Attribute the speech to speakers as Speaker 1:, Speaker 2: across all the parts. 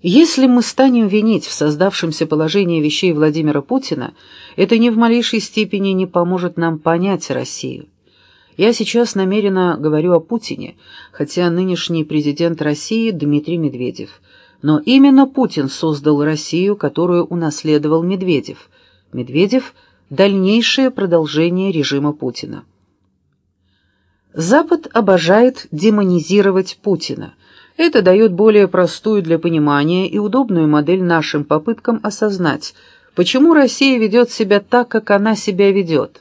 Speaker 1: Если мы станем винить в создавшемся положении вещей Владимира Путина, это ни в малейшей степени не поможет нам понять Россию. Я сейчас намеренно говорю о Путине, хотя нынешний президент России Дмитрий Медведев. Но именно Путин создал Россию, которую унаследовал Медведев. Медведев – дальнейшее продолжение режима Путина. Запад обожает демонизировать Путина. Это дает более простую для понимания и удобную модель нашим попыткам осознать, почему Россия ведет себя так, как она себя ведет.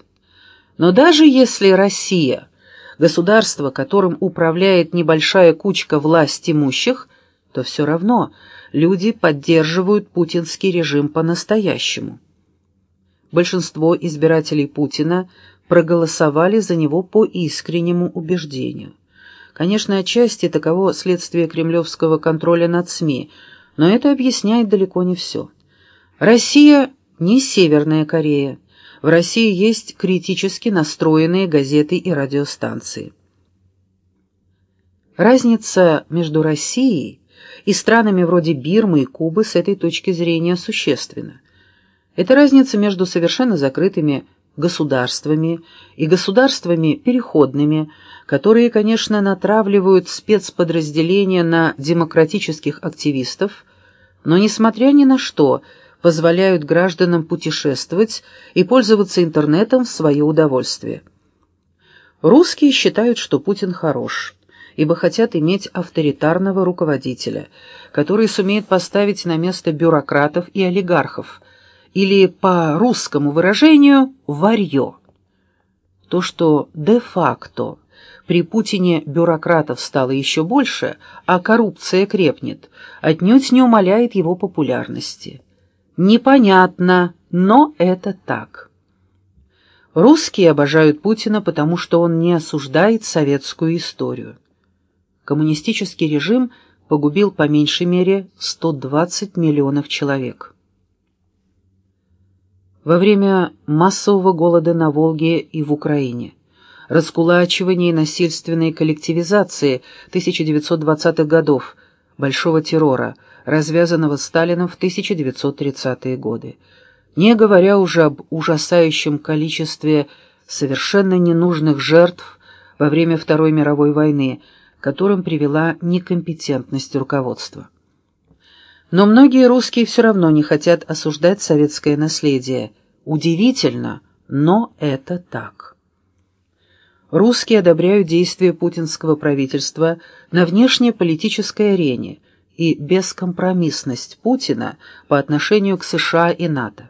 Speaker 1: Но даже если Россия – государство, которым управляет небольшая кучка власть имущих, то все равно люди поддерживают путинский режим по-настоящему. Большинство избирателей Путина проголосовали за него по искреннему убеждению. Конечно, отчасти таково следствие кремлевского контроля над СМИ, но это объясняет далеко не все. Россия не Северная Корея. В России есть критически настроенные газеты и радиостанции. Разница между Россией и странами вроде Бирмы и Кубы с этой точки зрения существенна. Это разница между совершенно закрытыми государствами и государствами переходными, которые, конечно, натравливают спецподразделения на демократических активистов, но, несмотря ни на что, позволяют гражданам путешествовать и пользоваться интернетом в свое удовольствие. Русские считают, что Путин хорош, ибо хотят иметь авторитарного руководителя, который сумеет поставить на место бюрократов и олигархов – или, по русскому выражению, варье. То, что де-факто при Путине бюрократов стало еще больше, а коррупция крепнет, отнюдь не умаляет его популярности. Непонятно, но это так. Русские обожают Путина, потому что он не осуждает советскую историю. Коммунистический режим погубил по меньшей мере 120 миллионов человек. Во время массового голода на Волге и в Украине, раскулачивания и насильственной коллективизации 1920-х годов, большого террора, развязанного Сталином в 1930-е годы, не говоря уже об ужасающем количестве совершенно ненужных жертв во время Второй мировой войны, которым привела некомпетентность руководства. Но многие русские все равно не хотят осуждать советское наследие. Удивительно, но это так. Русские одобряют действия путинского правительства на внешнеполитической арене и бескомпромиссность Путина по отношению к США и НАТО.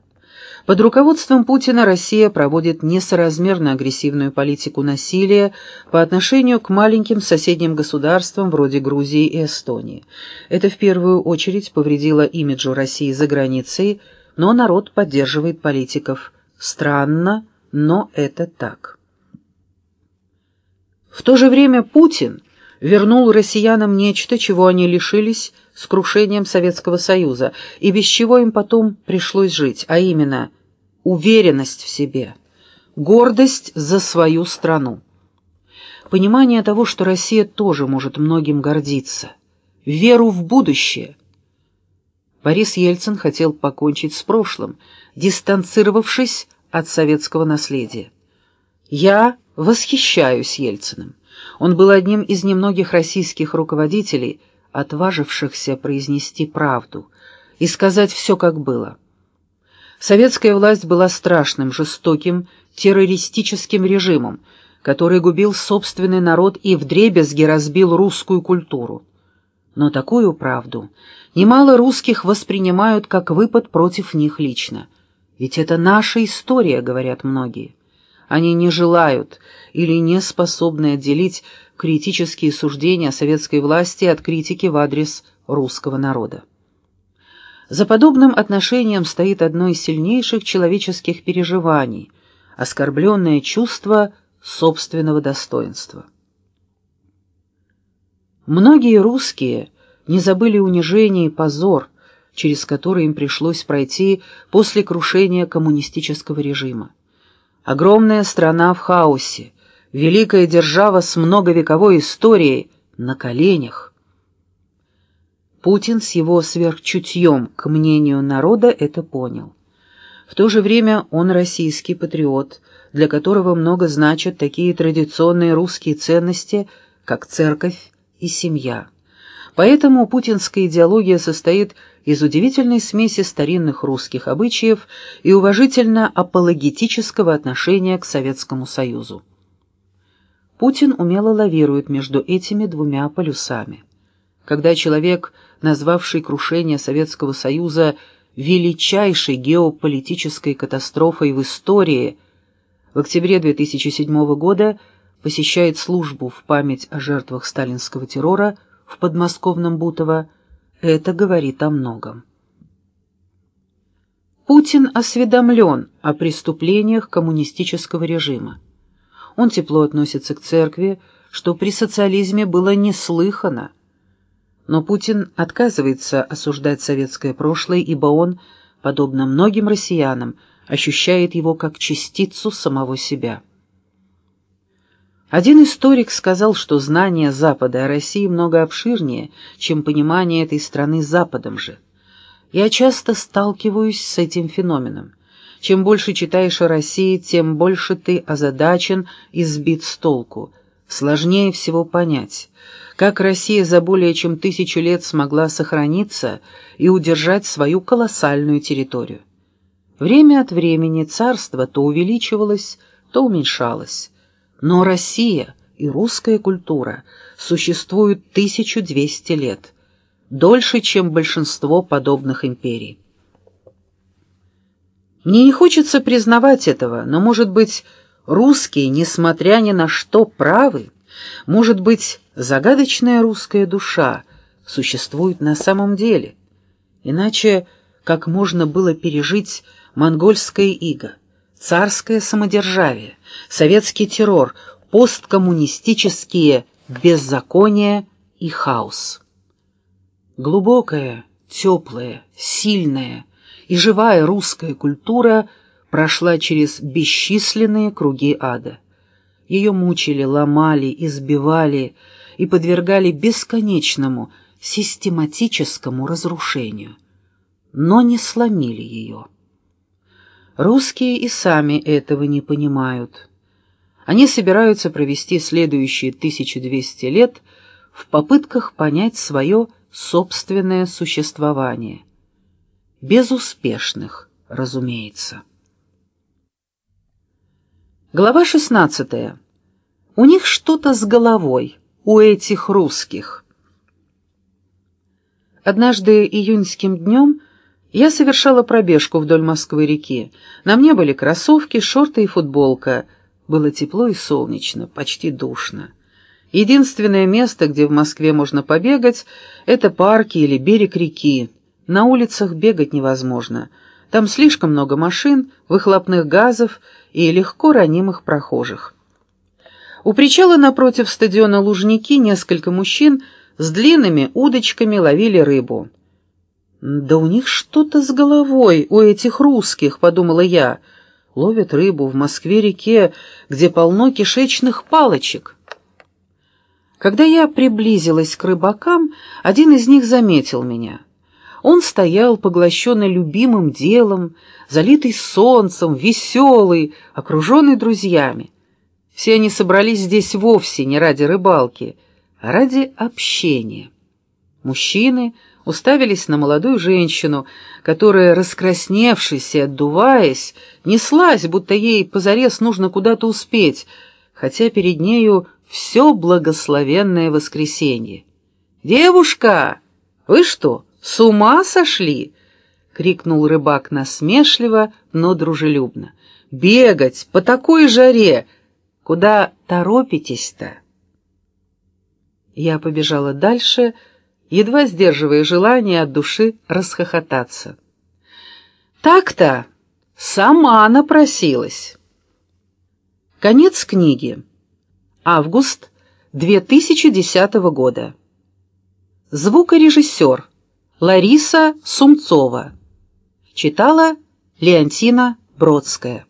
Speaker 1: Под руководством Путина Россия проводит несоразмерно агрессивную политику насилия по отношению к маленьким соседним государствам вроде Грузии и Эстонии. Это в первую очередь повредило имиджу России за границей, но народ поддерживает политиков. Странно, но это так. В то же время Путин вернул россиянам нечто, чего они лишились с крушением Советского Союза, и без чего им потом пришлось жить, а именно – уверенность в себе, гордость за свою страну. Понимание того, что Россия тоже может многим гордиться, веру в будущее. Борис Ельцин хотел покончить с прошлым, дистанцировавшись от советского наследия. Я восхищаюсь Ельциным. Он был одним из немногих российских руководителей, отважившихся произнести правду и сказать все, как было. Советская власть была страшным, жестоким, террористическим режимом, который губил собственный народ и вдребезги разбил русскую культуру. Но такую правду немало русских воспринимают как выпад против них лично. Ведь это наша история, говорят многие. Они не желают или не способны отделить критические суждения советской власти от критики в адрес русского народа. За подобным отношением стоит одно из сильнейших человеческих переживаний – оскорбленное чувство собственного достоинства. Многие русские не забыли унижение и позор, через который им пришлось пройти после крушения коммунистического режима. Огромная страна в хаосе, великая держава с многовековой историей на коленях – Путин с его сверхчутьем к мнению народа это понял. В то же время он российский патриот, для которого много значат такие традиционные русские ценности, как церковь и семья. Поэтому путинская идеология состоит из удивительной смеси старинных русских обычаев и уважительно-апологетического отношения к Советскому Союзу. Путин умело лавирует между этими двумя полюсами. Когда человек, назвавший крушение Советского Союза величайшей геополитической катастрофой в истории, в октябре 2007 года посещает службу в память о жертвах сталинского террора в подмосковном Бутово, это говорит о многом. Путин осведомлен о преступлениях коммунистического режима. Он тепло относится к церкви, что при социализме было неслыхано. Но Путин отказывается осуждать советское прошлое, ибо он, подобно многим россиянам, ощущает его как частицу самого себя. Один историк сказал, что знание Запада о России много обширнее, чем понимание этой страны Западом же. Я часто сталкиваюсь с этим феноменом. Чем больше читаешь о России, тем больше ты озадачен и сбит с толку. Сложнее всего понять, как Россия за более чем тысячу лет смогла сохраниться и удержать свою колоссальную территорию. Время от времени царство то увеличивалось, то уменьшалось. Но Россия и русская культура существуют 1200 лет, дольше, чем большинство подобных империй. Мне не хочется признавать этого, но, может быть, русские, несмотря ни на что, правы? Может быть, загадочная русская душа существует на самом деле? Иначе как можно было пережить монгольское иго, царское самодержавие, советский террор, посткоммунистические беззакония и хаос? Глубокая, теплая, сильная, и живая русская культура прошла через бесчисленные круги ада. Ее мучили, ломали, избивали и подвергали бесконечному, систематическому разрушению, но не сломили ее. Русские и сами этого не понимают. Они собираются провести следующие 1200 лет в попытках понять свое собственное существование, Безуспешных, разумеется. Глава 16. У них что-то с головой, у этих русских. Однажды июньским днем я совершала пробежку вдоль Москвы-реки. На мне были кроссовки, шорты и футболка. Было тепло и солнечно, почти душно. Единственное место, где в Москве можно побегать, это парки или берег реки, на улицах бегать невозможно. Там слишком много машин, выхлопных газов и легко ранимых прохожих. У причала напротив стадиона Лужники несколько мужчин с длинными удочками ловили рыбу. «Да у них что-то с головой, у этих русских», — подумала я. «Ловят рыбу в Москве-реке, где полно кишечных палочек». Когда я приблизилась к рыбакам, один из них заметил меня — он стоял, поглощенный любимым делом, залитый солнцем, веселый, окруженный друзьями. Все они собрались здесь вовсе не ради рыбалки, а ради общения. Мужчины уставились на молодую женщину, которая, раскрасневшись и отдуваясь, неслась, будто ей позарез нужно куда-то успеть, хотя перед нею все благословенное воскресенье. «Девушка, вы что, «С ума сошли!» — крикнул рыбак насмешливо, но дружелюбно. «Бегать по такой жаре! Куда торопитесь-то?» Я побежала дальше, едва сдерживая желание от души расхохотаться. «Так-то! Сама напросилась!» Конец книги. Август 2010 года. Звукорежиссер Лариса Сумцова. Читала Леонтина Бродская.